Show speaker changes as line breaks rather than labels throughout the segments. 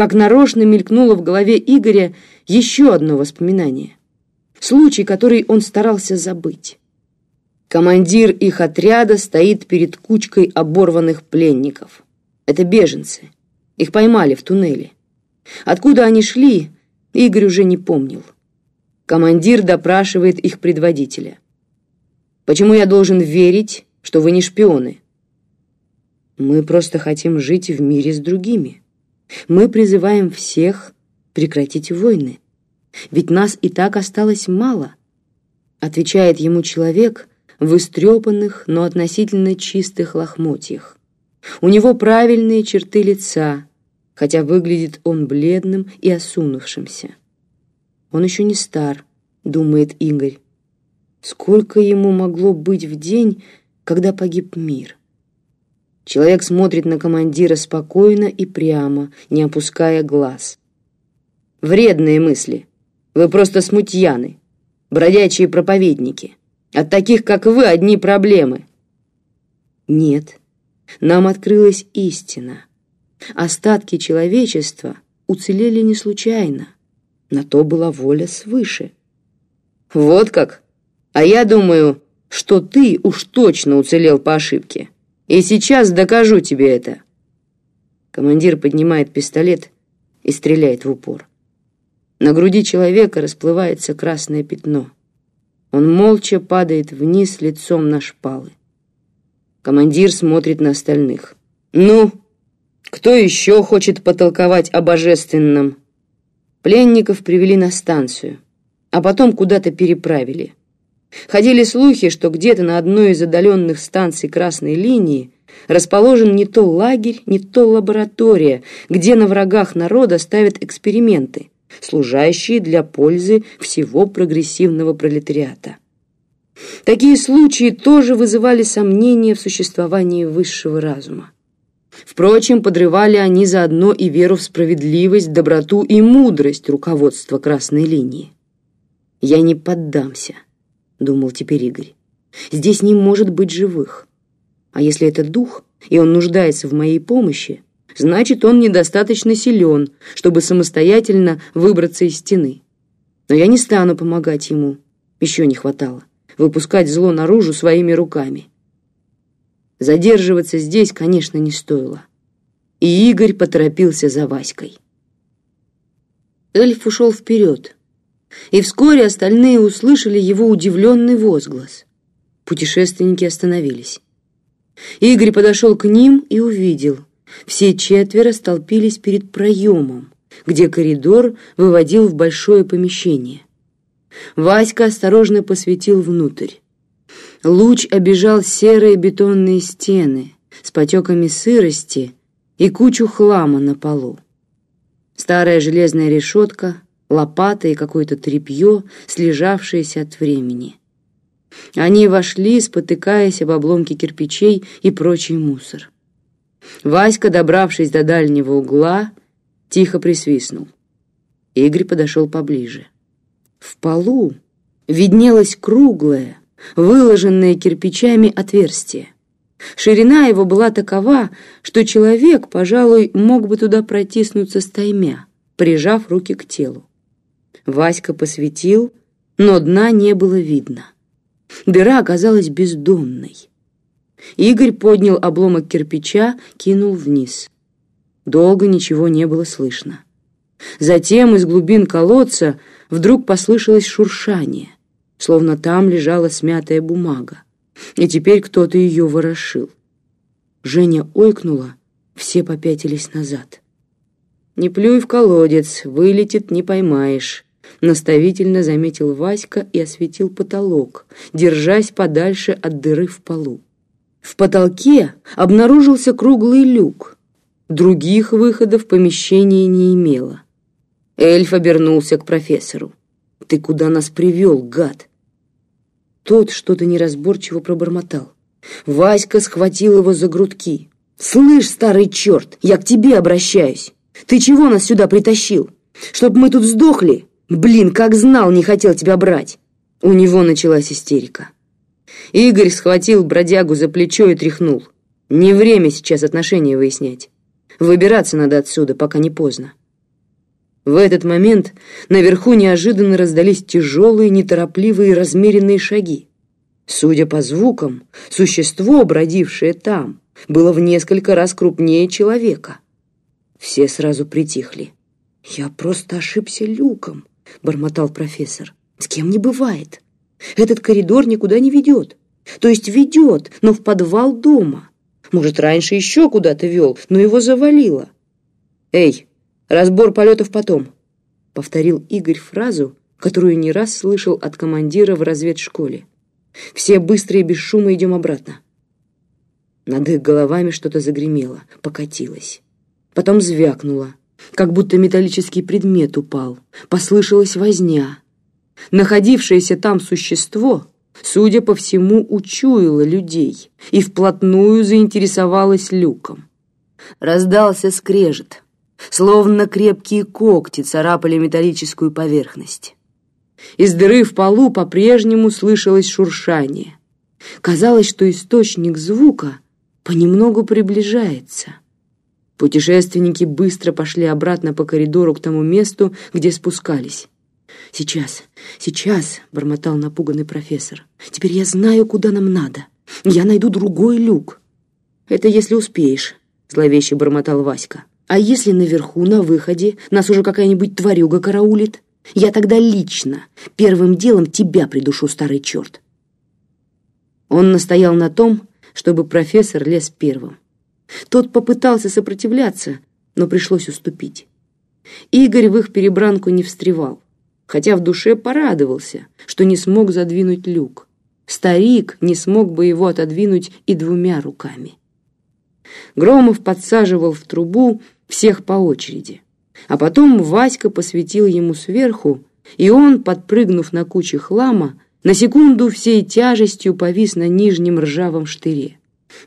как нарочно мелькнуло в голове Игоря еще одно воспоминание. Случай, который он старался забыть. Командир их отряда стоит перед кучкой оборванных пленников. Это беженцы. Их поймали в туннеле. Откуда они шли, Игорь уже не помнил. Командир допрашивает их предводителя. «Почему я должен верить, что вы не шпионы?» «Мы просто хотим жить в мире с другими. Мы призываем всех прекратить войны. Ведь нас и так осталось мало», отвечает ему человек в истрепанных, но относительно чистых лохмотьях. У него правильные черты лица, хотя выглядит он бледным и осунувшимся. Он еще не стар, думает Игорь. Сколько ему могло быть в день, когда погиб мир? Человек смотрит на командира спокойно и прямо, не опуская глаз. Вредные мысли. Вы просто смутьяны, бродячие проповедники. От таких, как вы, одни проблемы. Нет, нам открылась истина. Остатки человечества уцелели не случайно. На то была воля свыше. Вот как? А я думаю, что ты уж точно уцелел по ошибке. И сейчас докажу тебе это. Командир поднимает пистолет и стреляет в упор. На груди человека расплывается красное пятно. Он молча падает вниз лицом на шпалы. Командир смотрит на остальных. «Ну, кто еще хочет потолковать о божественном?» Пленников привели на станцию, а потом куда-то переправили. Ходили слухи, что где-то на одной из отдаленных станций Красной линии расположен не то лагерь, не то лаборатория, где на врагах народа ставят эксперименты, служащие для пользы всего прогрессивного пролетариата. Такие случаи тоже вызывали сомнения в существовании высшего разума. Впрочем, подрывали они заодно и веру в справедливость, доброту и мудрость руководства Красной линии. «Я не поддамся», — думал теперь Игорь. «Здесь не может быть живых. А если это дух, и он нуждается в моей помощи, значит, он недостаточно силен, чтобы самостоятельно выбраться из стены. Но я не стану помогать ему, еще не хватало выпускать зло наружу своими руками. Задерживаться здесь, конечно, не стоило. И Игорь поторопился за Васькой. Эльф ушел вперед, и вскоре остальные услышали его удивленный возглас. Путешественники остановились. Игорь подошел к ним и увидел. Все четверо столпились перед проемом, где коридор выводил в большое помещение. Васька осторожно посветил внутрь. Луч обежал серые бетонные стены с потеками сырости и кучу хлама на полу. Старая железная решетка, лопата и какое-то тряпье, слежавшееся от времени. Они вошли, спотыкаясь об обломки кирпичей и прочий мусор. Васька, добравшись до дальнего угла, тихо присвистнул. Игорь подошел поближе. В полу виднелось круглое, выложенное кирпичами отверстие. Ширина его была такова, что человек, пожалуй, мог бы туда протиснуться стаймя, прижав руки к телу. Васька посветил, но дна не было видно. Дыра оказалась бездонной. Игорь поднял обломок кирпича, кинул вниз. Долго ничего не было слышно. Затем из глубин колодца вдруг послышалось шуршание, словно там лежала смятая бумага, и теперь кто-то ее ворошил. Женя ойкнула, все попятились назад. «Не плюй в колодец, вылетит, не поймаешь», — наставительно заметил Васька и осветил потолок, держась подальше от дыры в полу. В потолке обнаружился круглый люк. Других выходов помещение не имело. Эльф обернулся к профессору. «Ты куда нас привел, гад?» Тот что-то неразборчиво пробормотал. Васька схватил его за грудки. «Слышь, старый черт, я к тебе обращаюсь. Ты чего нас сюда притащил? Чтоб мы тут сдохли? Блин, как знал, не хотел тебя брать!» У него началась истерика. Игорь схватил бродягу за плечо и тряхнул. «Не время сейчас отношения выяснять. Выбираться надо отсюда, пока не поздно. В этот момент наверху неожиданно раздались тяжелые, неторопливые, размеренные шаги. Судя по звукам, существо, бродившее там, было в несколько раз крупнее человека. Все сразу притихли. «Я просто ошибся люком», — бормотал профессор. «С кем не бывает. Этот коридор никуда не ведет. То есть ведет, но в подвал дома. Может, раньше еще куда-то вел, но его завалило. «Эй, разбор полетов потом», — повторил Игорь фразу, которую не раз слышал от командира в разведшколе. «Все быстро и без шума идем обратно». Над их головами что-то загремело, покатилось. Потом звякнуло, как будто металлический предмет упал. Послышалась возня. Находившееся там существо судя по всему, учуяла людей и вплотную заинтересовалась люком. Раздался скрежет, словно крепкие когти царапали металлическую поверхность. Из дыры в полу по-прежнему слышалось шуршание. Казалось, что источник звука понемногу приближается. Путешественники быстро пошли обратно по коридору к тому месту, где спускались. «Сейчас, сейчас», — бормотал напуганный профессор. «Теперь я знаю, куда нам надо. Я найду другой люк». «Это если успеешь», — зловеще бормотал Васька. «А если наверху, на выходе, нас уже какая-нибудь тварюга караулит? Я тогда лично, первым делом тебя придушу, старый черт». Он настоял на том, чтобы профессор лез первым. Тот попытался сопротивляться, но пришлось уступить. Игорь в их перебранку не встревал хотя в душе порадовался, что не смог задвинуть люк. Старик не смог бы его отодвинуть и двумя руками. Громов подсаживал в трубу всех по очереди, а потом Васька посветил ему сверху, и он, подпрыгнув на куче хлама, на секунду всей тяжестью повис на нижнем ржавом штыре.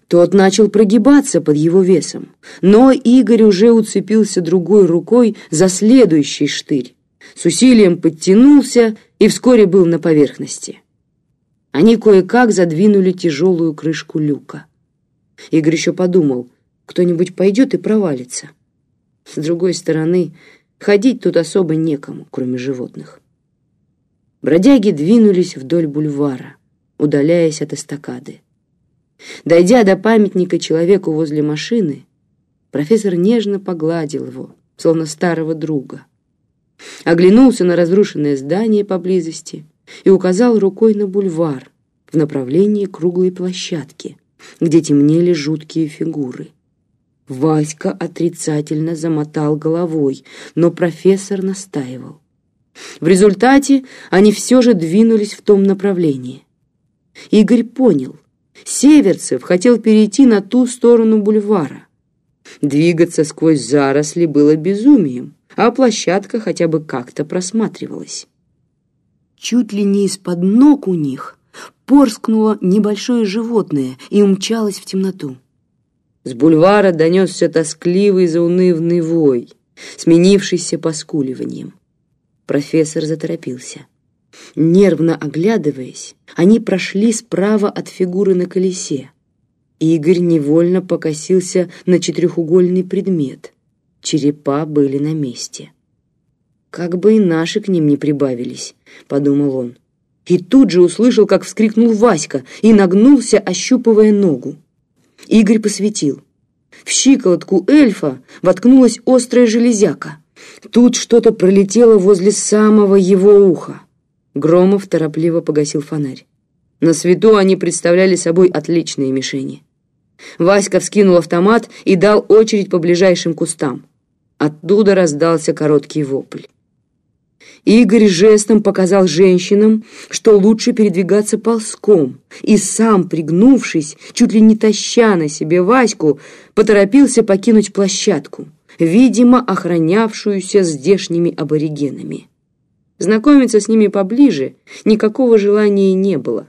Тот начал прогибаться под его весом, но Игорь уже уцепился другой рукой за следующий штырь, с усилием подтянулся и вскоре был на поверхности. Они кое-как задвинули тяжелую крышку люка. Игорь еще подумал, кто-нибудь пойдет и провалится. С другой стороны, ходить тут особо некому, кроме животных. Бродяги двинулись вдоль бульвара, удаляясь от эстакады. Дойдя до памятника человеку возле машины, профессор нежно погладил его, словно старого друга — оглянулся на разрушенное здание поблизости и указал рукой на бульвар в направлении круглой площадки, где темнели жуткие фигуры. Васька отрицательно замотал головой, но профессор настаивал. В результате они все же двинулись в том направлении. Игорь понял, Северцев хотел перейти на ту сторону бульвара. Двигаться сквозь заросли было безумием а площадка хотя бы как-то просматривалась. Чуть ли не из-под ног у них порскнуло небольшое животное и умчалось в темноту. С бульвара донесся тоскливый заунывный вой, сменившийся поскуливанием. Профессор заторопился. Нервно оглядываясь, они прошли справа от фигуры на колесе. Игорь невольно покосился на четырехугольный предмет, Черепа были на месте. «Как бы и наши к ним не прибавились», — подумал он. И тут же услышал, как вскрикнул Васька и нагнулся, ощупывая ногу. Игорь посветил. В щиколотку эльфа воткнулась острая железяка. Тут что-то пролетело возле самого его уха. Громов торопливо погасил фонарь. На свету они представляли собой отличные мишени. Васька вскинул автомат и дал очередь по ближайшим кустам. Оттуда раздался короткий вопль. Игорь жестом показал женщинам, что лучше передвигаться ползком, и сам, пригнувшись, чуть ли не таща на себе Ваську, поторопился покинуть площадку, видимо, охранявшуюся здешними аборигенами. Знакомиться с ними поближе никакого желания не было.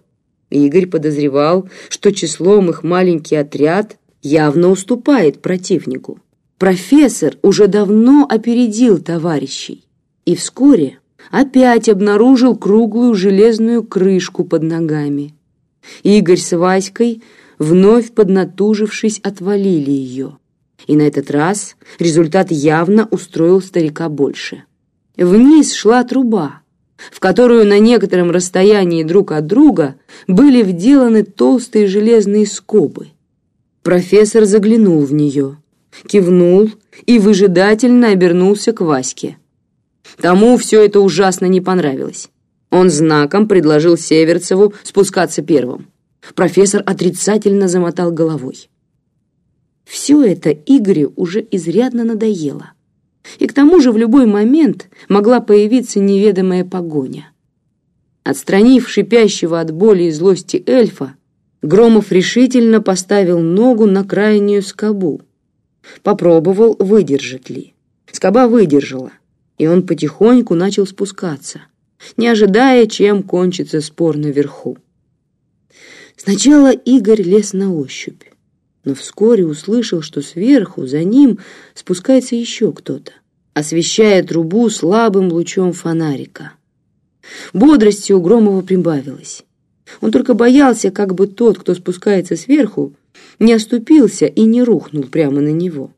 Игорь подозревал, что числом их маленький отряд явно уступает противнику. Профессор уже давно опередил товарищей и вскоре опять обнаружил круглую железную крышку под ногами. Игорь с Васькой, вновь поднатужившись, отвалили ее. И на этот раз результат явно устроил старика больше. Вниз шла труба, в которую на некотором расстоянии друг от друга были вделаны толстые железные скобы. Профессор заглянул в нее, кивнул и выжидательно обернулся к Ваське. Тому все это ужасно не понравилось. Он знаком предложил Северцеву спускаться первым. Профессор отрицательно замотал головой. Все это Игорю уже изрядно надоело. И к тому же в любой момент могла появиться неведомая погоня. Отстранив шипящего от боли и злости эльфа, Громов решительно поставил ногу на крайнюю скобу. Попробовал, выдержит ли. Скоба выдержала, и он потихоньку начал спускаться, не ожидая, чем кончится спор наверху. Сначала Игорь лез на ощупь, но вскоре услышал, что сверху, за ним, спускается еще кто-то, освещая трубу слабым лучом фонарика. Бодрости у Громова прибавилось. Он только боялся, как бы тот, кто спускается сверху, не оступился и не рухнул прямо на него.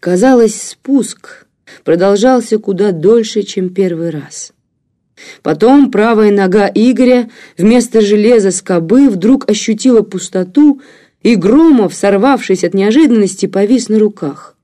Казалось, спуск продолжался куда дольше, чем первый раз. Потом правая нога Игоря вместо железа скобы вдруг ощутила пустоту, и Громов, сорвавшись от неожиданности, повис на руках.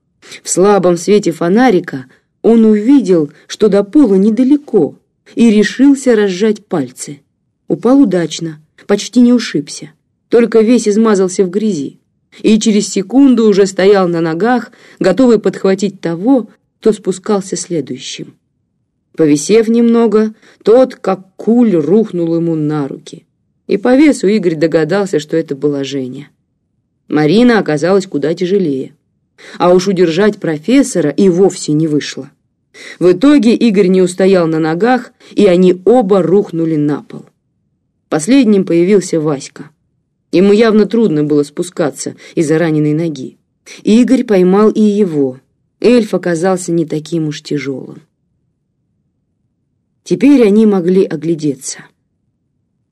В слабом свете фонарика он увидел, что до пола недалеко, и решился разжать пальцы. Упал удачно, почти не ушибся, только весь измазался в грязи. И через секунду уже стоял на ногах, готовый подхватить того, кто спускался следующим. Повисев немного, тот, как куль, рухнул ему на руки. И по весу Игорь догадался, что это была Женя. Марина оказалась куда тяжелее. А уж удержать профессора и вовсе не вышло. В итоге Игорь не устоял на ногах, и они оба рухнули на пол. Последним появился Васька. Ему явно трудно было спускаться из-за раненой ноги. Игорь поймал и его. Эльф оказался не таким уж тяжелым. Теперь они могли оглядеться.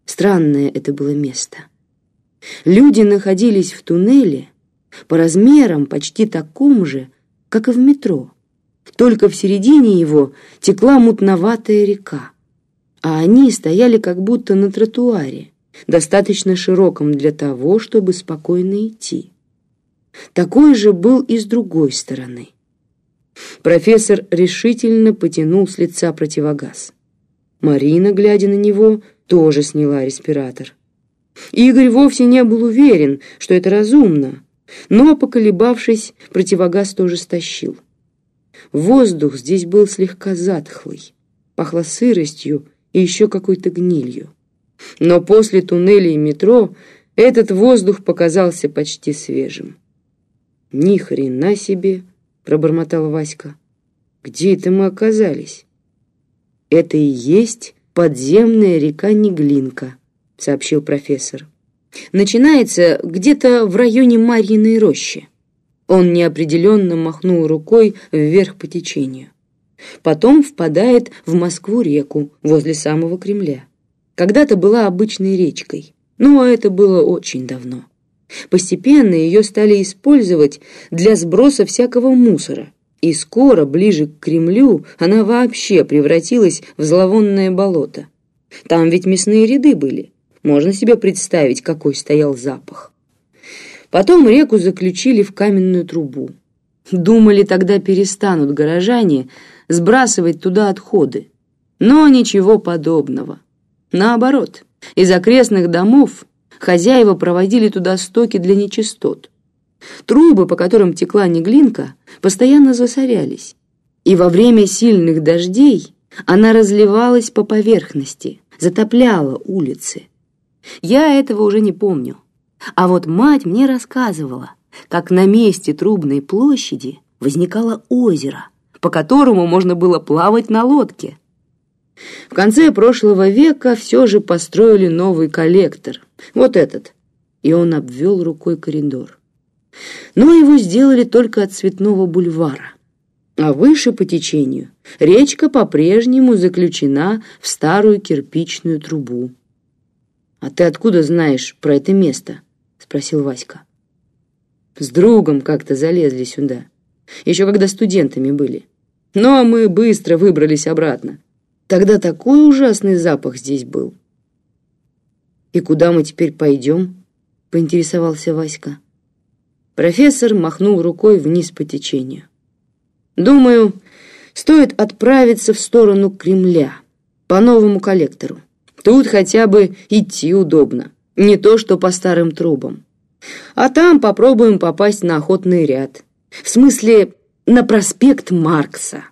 Странное это было место. Люди находились в туннеле по размерам почти таком же, как и в метро. Только в середине его текла мутноватая река а они стояли как будто на тротуаре, достаточно широком для того, чтобы спокойно идти. Такой же был и с другой стороны. Профессор решительно потянул с лица противогаз. Марина, глядя на него, тоже сняла респиратор. Игорь вовсе не был уверен, что это разумно, но, поколебавшись, противогаз тоже стащил. Воздух здесь был слегка затхлый, пахло сыростью и еще какой-то гнилью. Но после туннеля и метро этот воздух показался почти свежим. «Ни хрена себе!» — пробормотал Васька. «Где это мы оказались?» «Это и есть подземная река Неглинка», — сообщил профессор. «Начинается где-то в районе Марьиной рощи». Он неопределенно махнул рукой вверх по течению. Потом впадает в Москву-реку возле самого Кремля. Когда-то была обычной речкой, но это было очень давно. Постепенно ее стали использовать для сброса всякого мусора, и скоро, ближе к Кремлю, она вообще превратилась в зловонное болото. Там ведь мясные ряды были. Можно себе представить, какой стоял запах. Потом реку заключили в каменную трубу. Думали, тогда перестанут горожане сбрасывать туда отходы. Но ничего подобного. Наоборот, из окрестных домов хозяева проводили туда стоки для нечистот. Трубы, по которым текла неглинка, постоянно засорялись. И во время сильных дождей она разливалась по поверхности, затопляла улицы. Я этого уже не помню. А вот мать мне рассказывала, как на месте Трубной площади возникало озеро, по которому можно было плавать на лодке. В конце прошлого века все же построили новый коллектор, вот этот, и он обвел рукой коридор. Но его сделали только от Цветного бульвара, а выше по течению речка по-прежнему заключена в старую кирпичную трубу. «А ты откуда знаешь про это место?» — спросил Васька. «С другом как-то залезли сюда, еще когда студентами были. Но мы быстро выбрались обратно. Тогда такой ужасный запах здесь был. «И куда мы теперь пойдем?» — поинтересовался Васька. Профессор махнул рукой вниз по течению. «Думаю, стоит отправиться в сторону Кремля, по новому коллектору. Тут хотя бы идти удобно, не то что по старым трубам. А там попробуем попасть на охотный ряд. В смысле, на проспект Маркса».